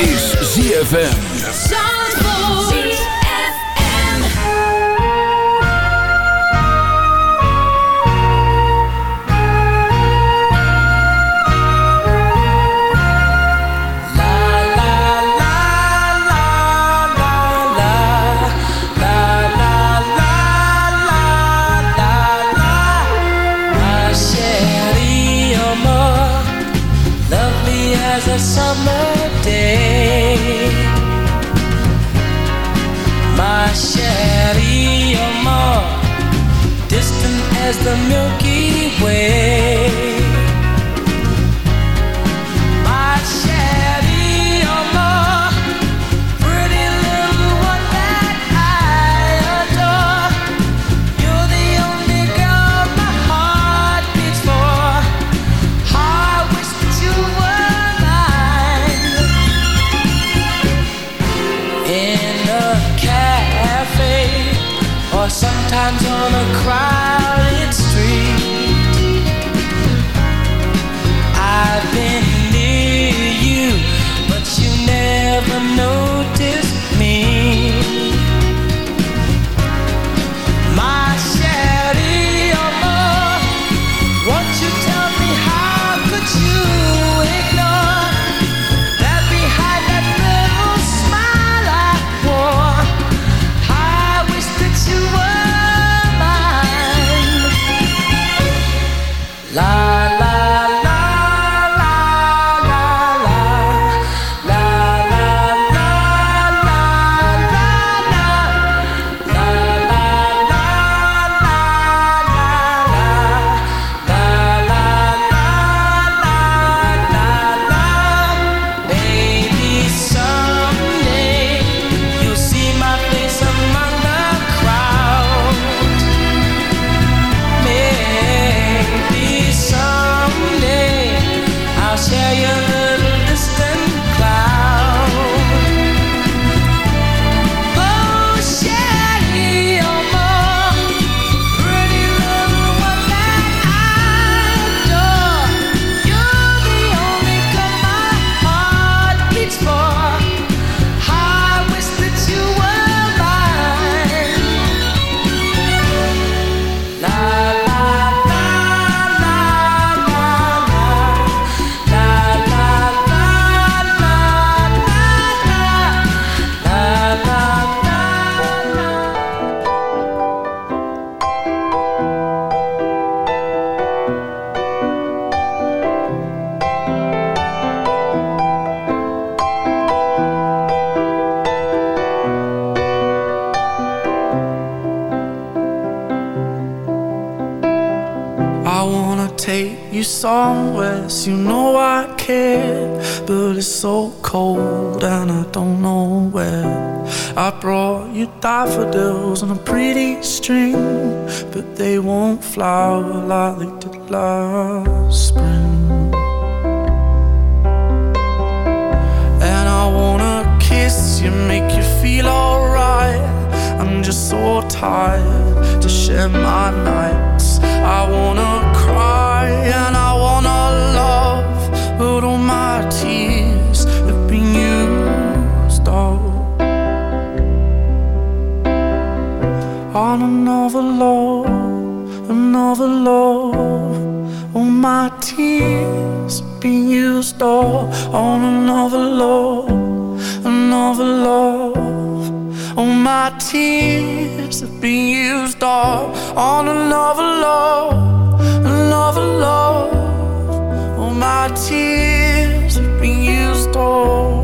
Is ZFM. The another love. All my tears being used all on another love, another love. All my tears been used all on another love, another love. All my tears been used all.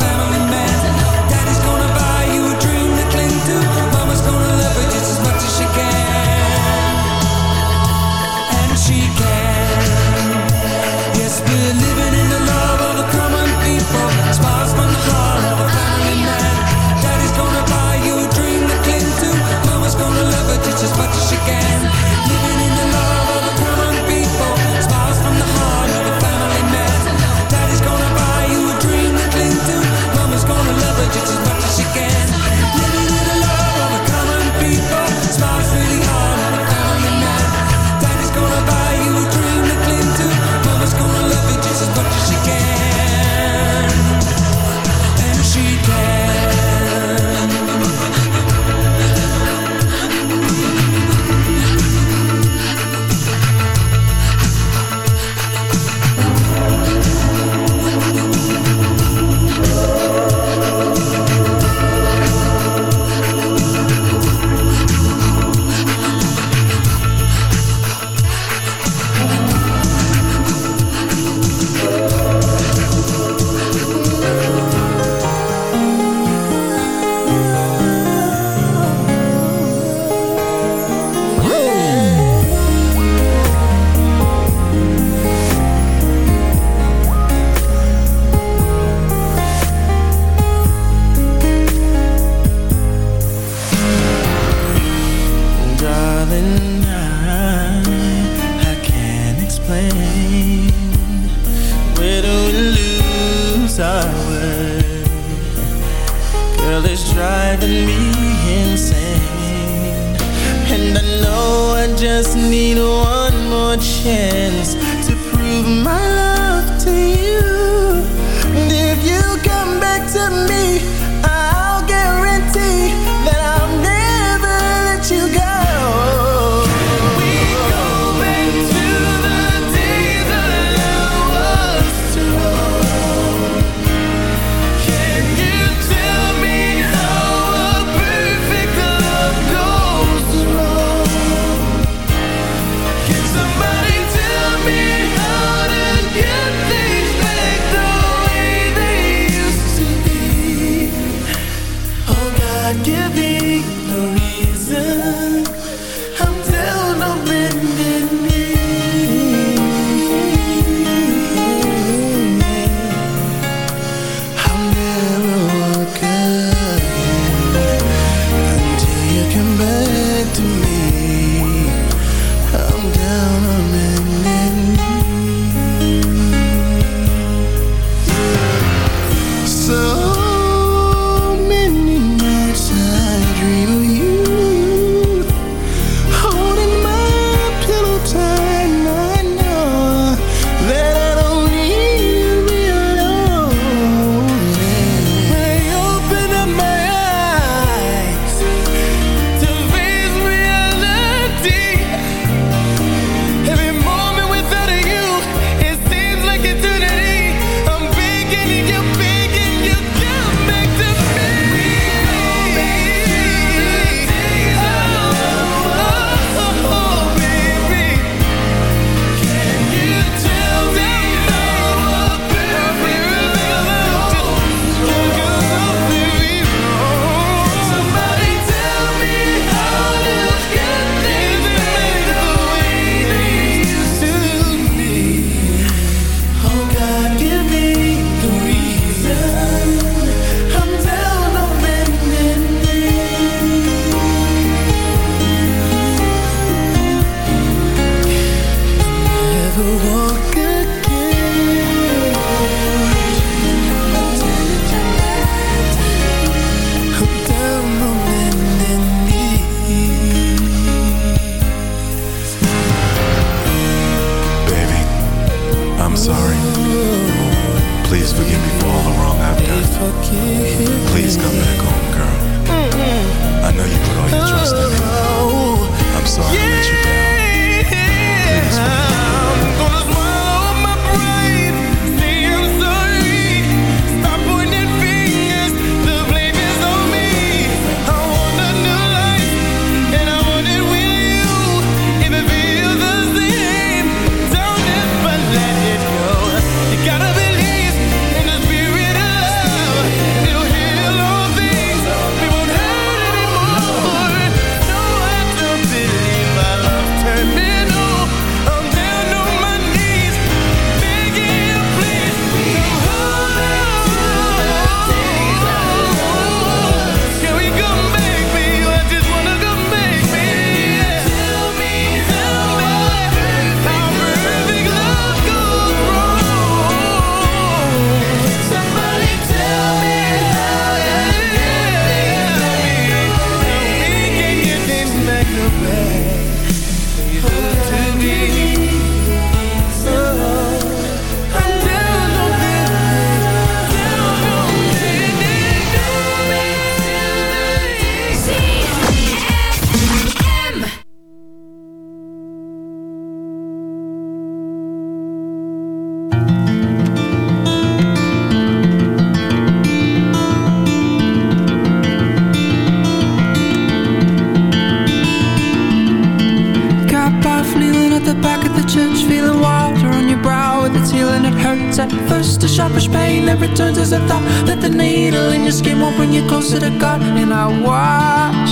That as a thought That the needle in your skin won't bring you closer to God. And I watch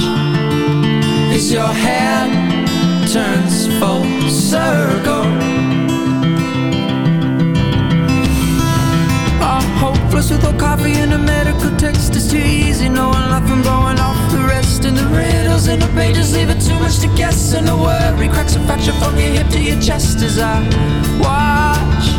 As your hand turns full circle. I'm hopeless with no coffee and a medical text It's too easy. Knowing nothing blowing off the rest. And the riddles in the pages leave it too much to guess. And the worry cracks a fracture from your hip to your chest As I watch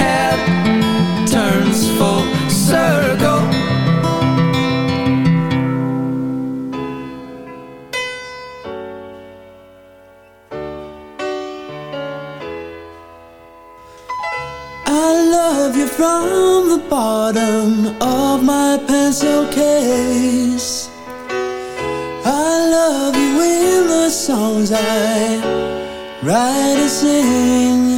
head turns full circle. I love you from the bottom of my pencil case. I love you in the songs I write and sing.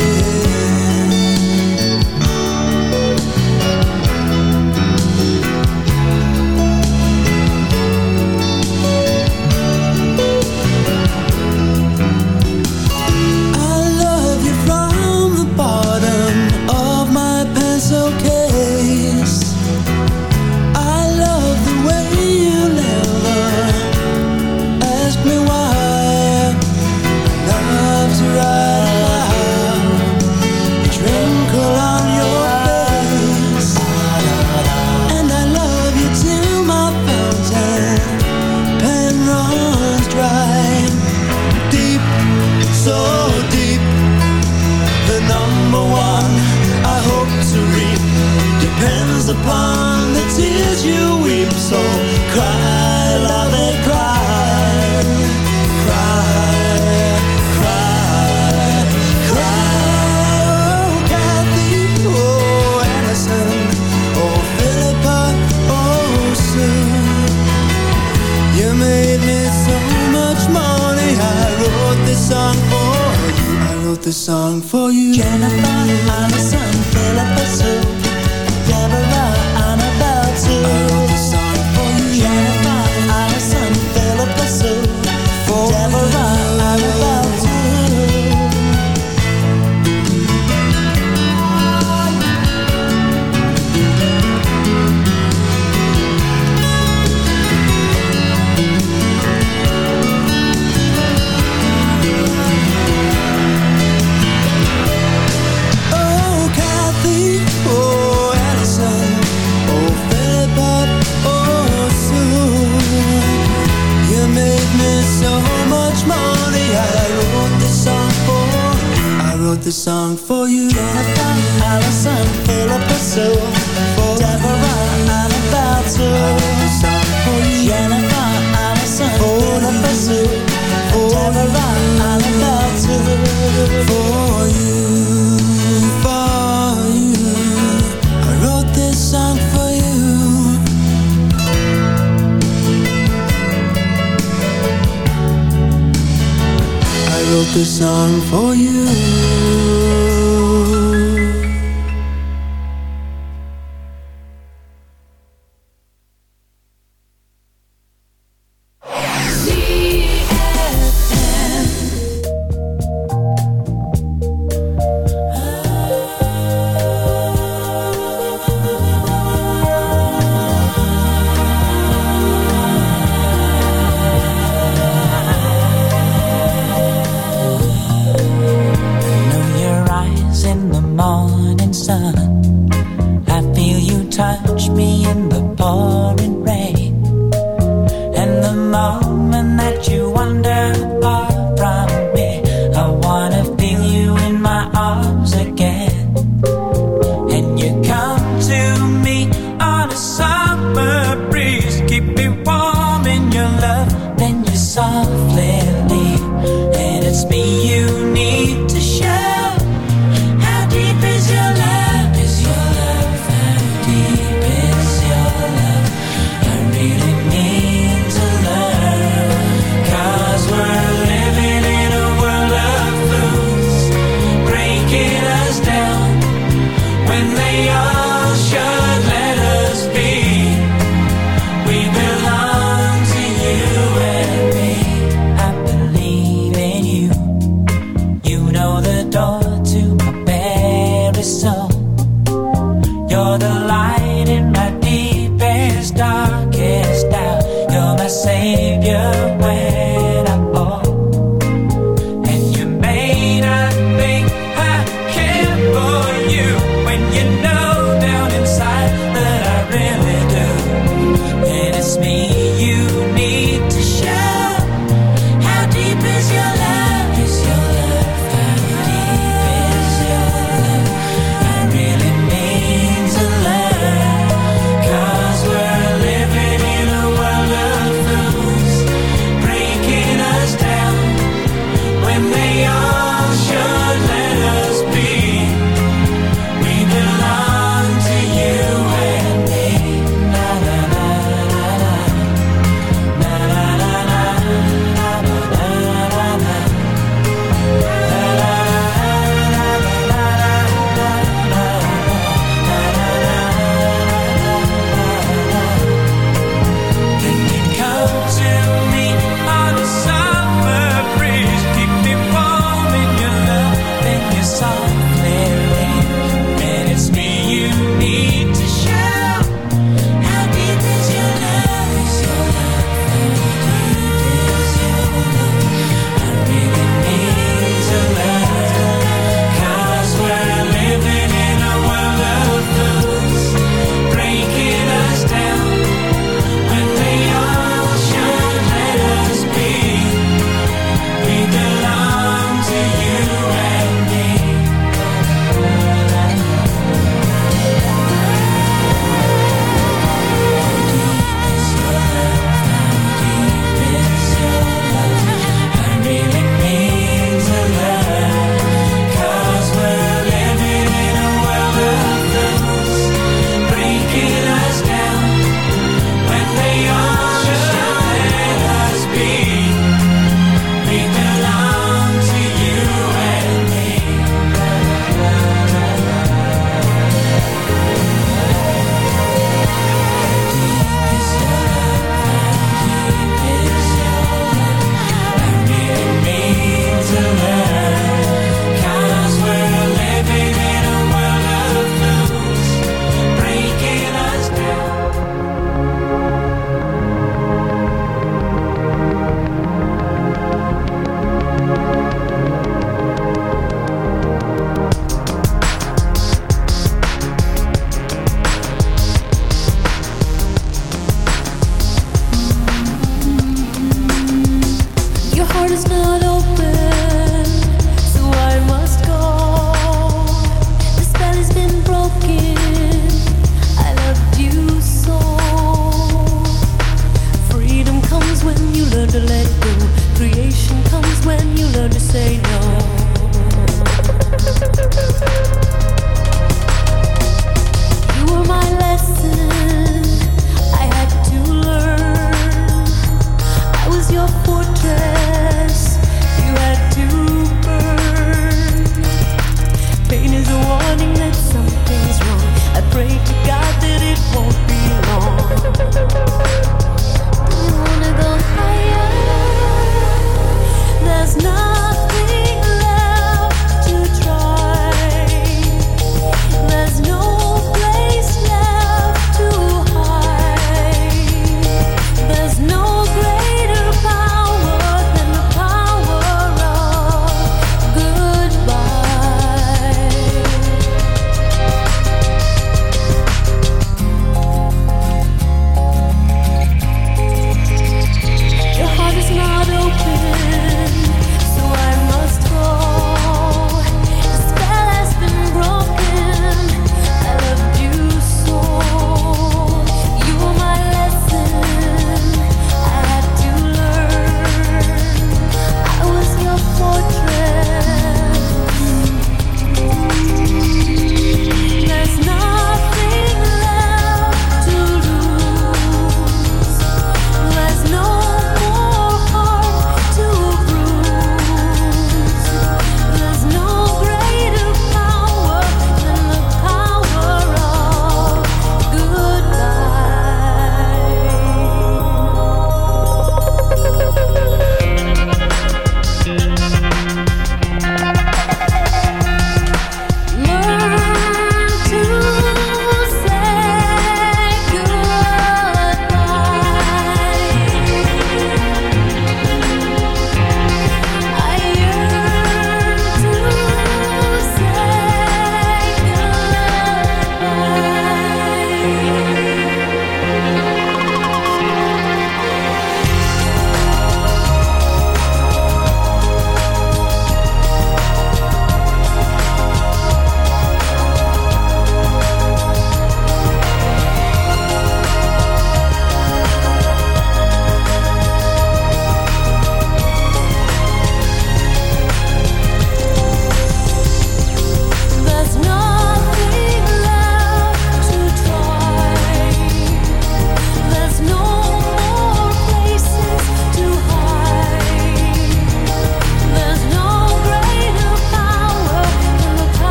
song for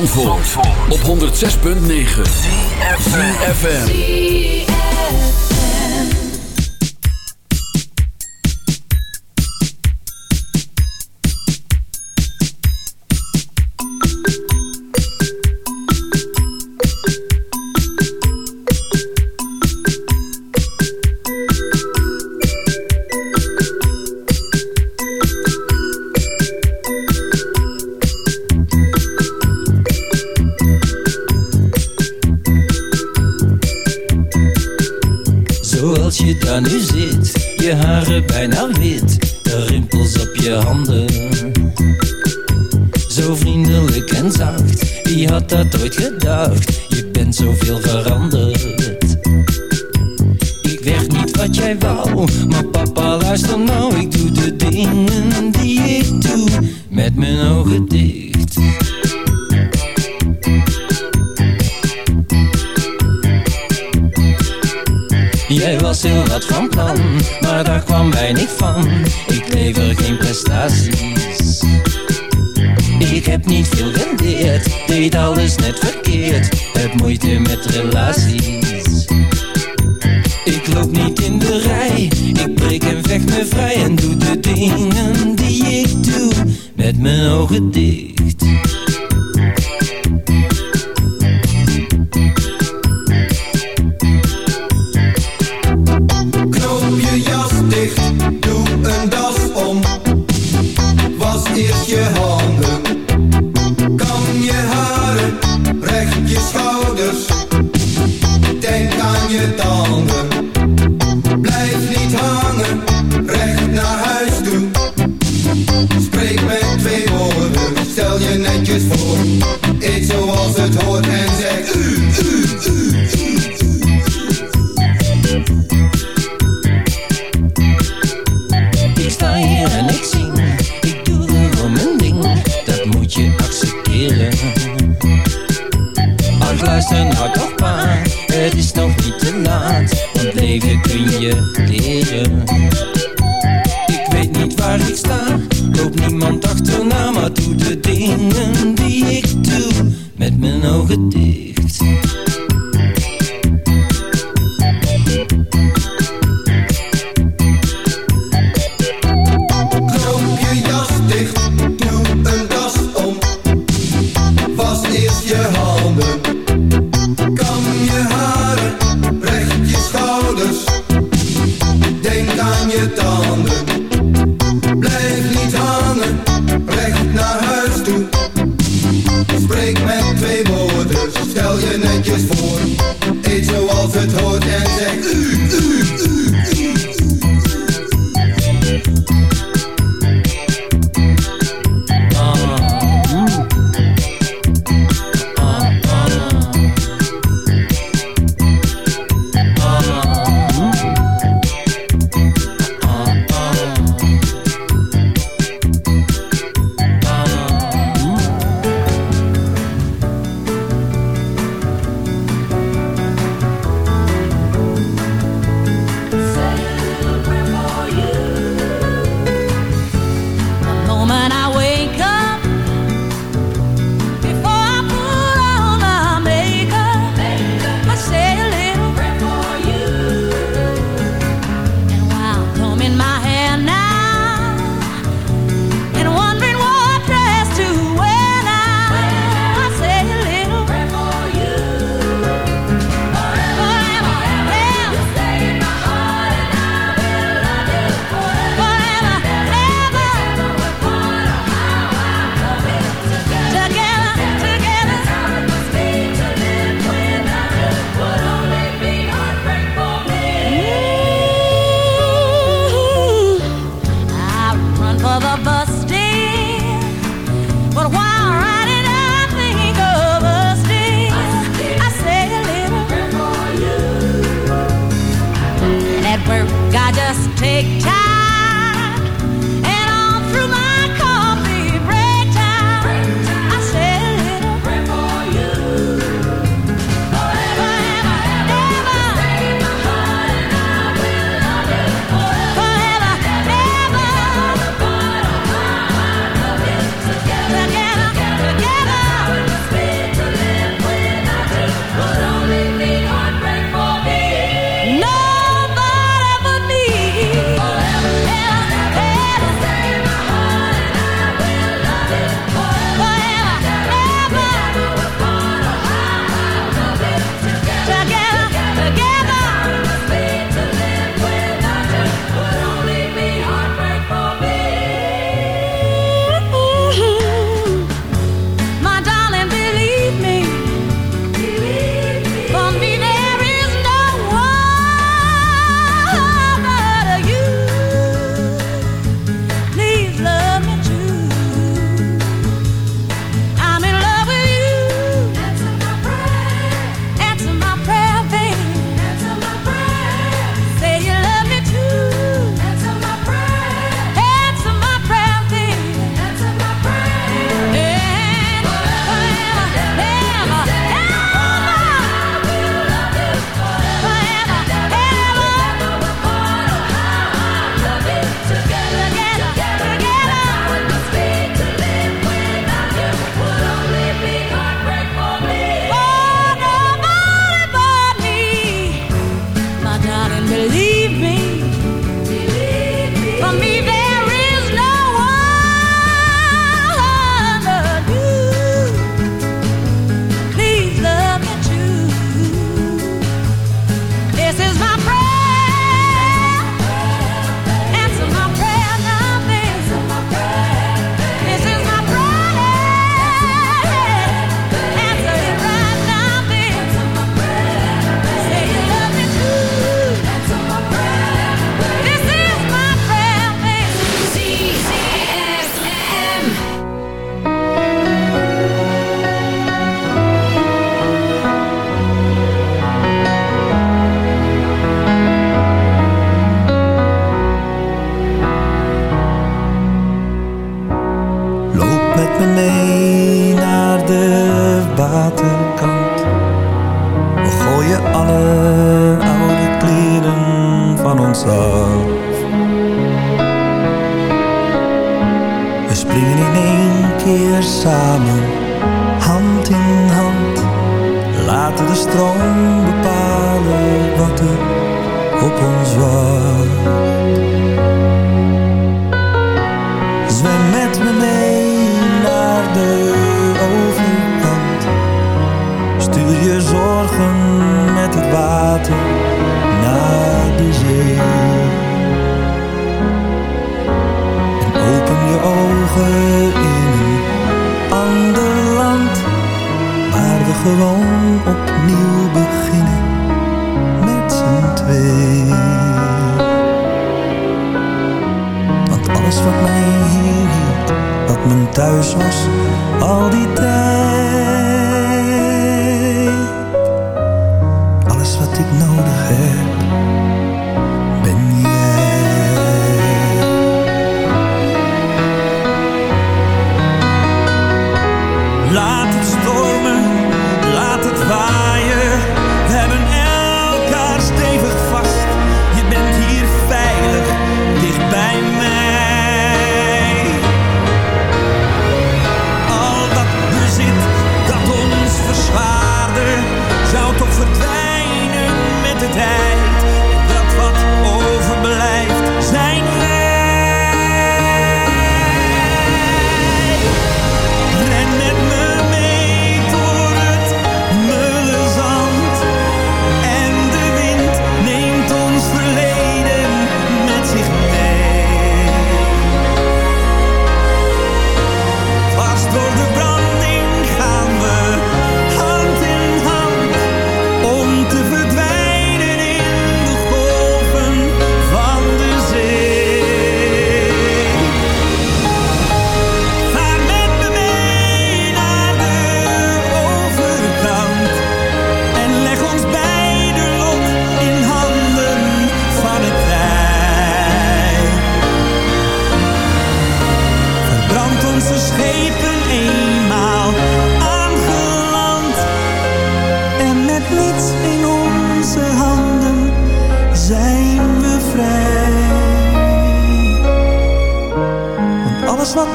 Op 106.9 ben person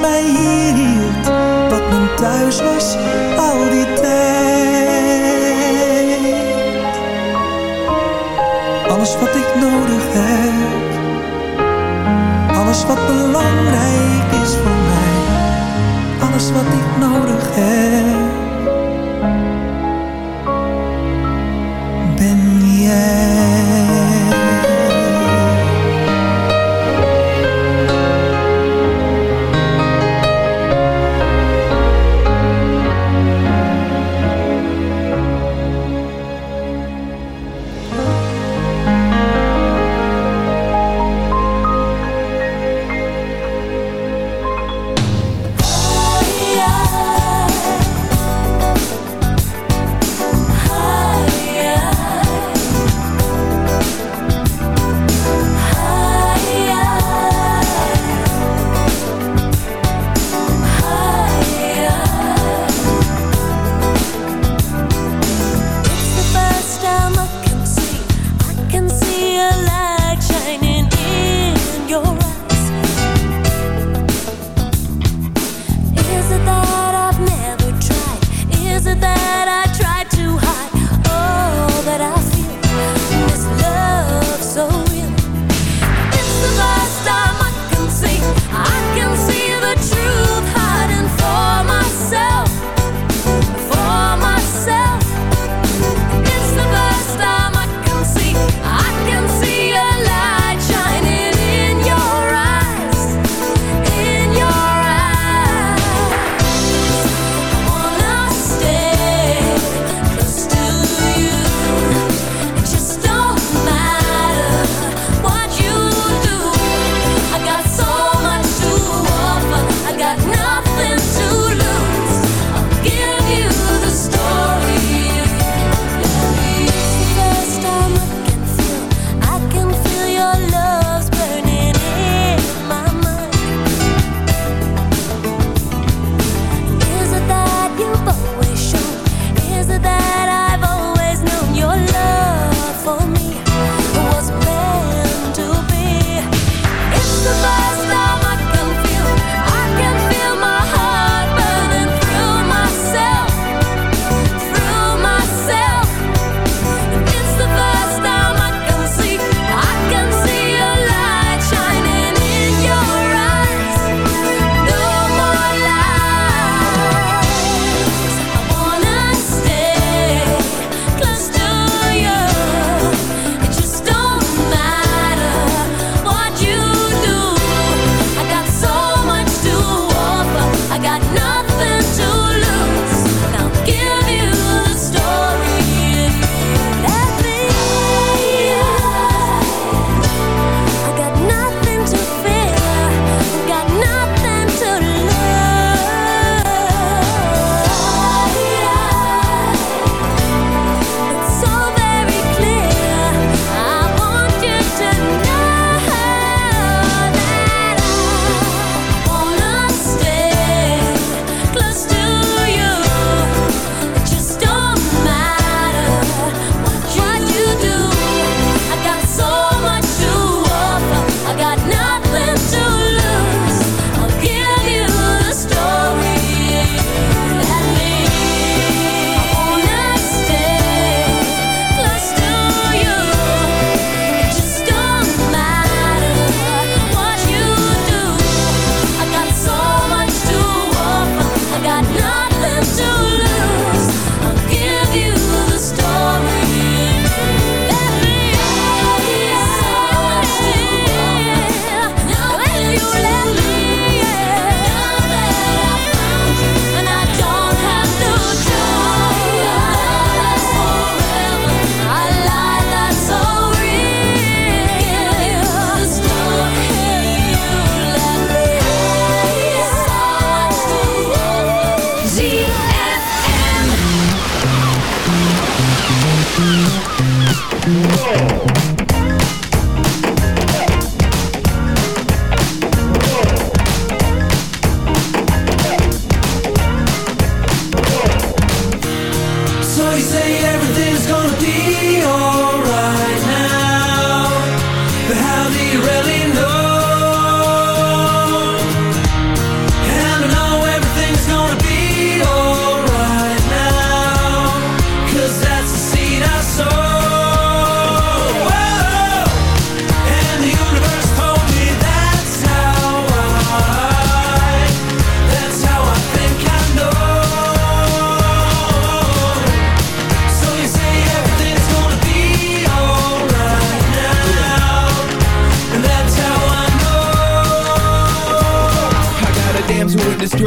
mij wat mijn thuis was al die tijd. Alles wat ik nodig heb, alles wat belangrijk is voor mij, alles wat ik nodig heb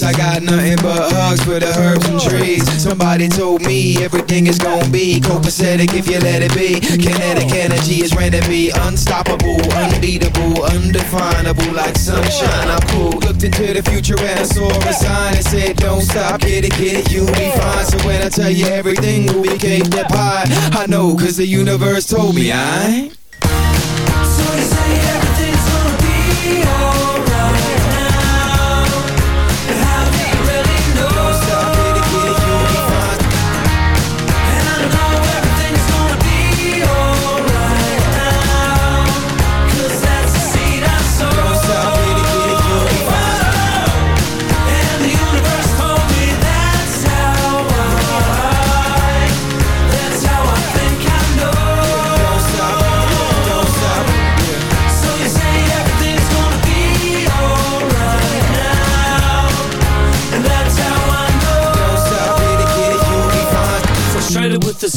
I got nothing but hugs for the herbs and trees. Somebody told me everything is gonna be copacetic if you let it be. Kinetic energy is ready to be unstoppable, unbeatable, undefinable, like sunshine. I'm cool. Looked into the future and I saw a sign that said, Don't stop, get it, get it, you'll be fine. So when I tell you everything be cake that pie, I know, cause the universe told me I. So